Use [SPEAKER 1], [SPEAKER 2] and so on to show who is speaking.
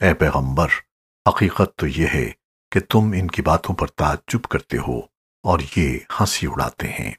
[SPEAKER 1] اے پیغمبر، حقیقت تو یہ ہے کہ تم ان کی باتوں پر تعجب کرتے ہو اور یہ ہنسی اڑاتے ہیں۔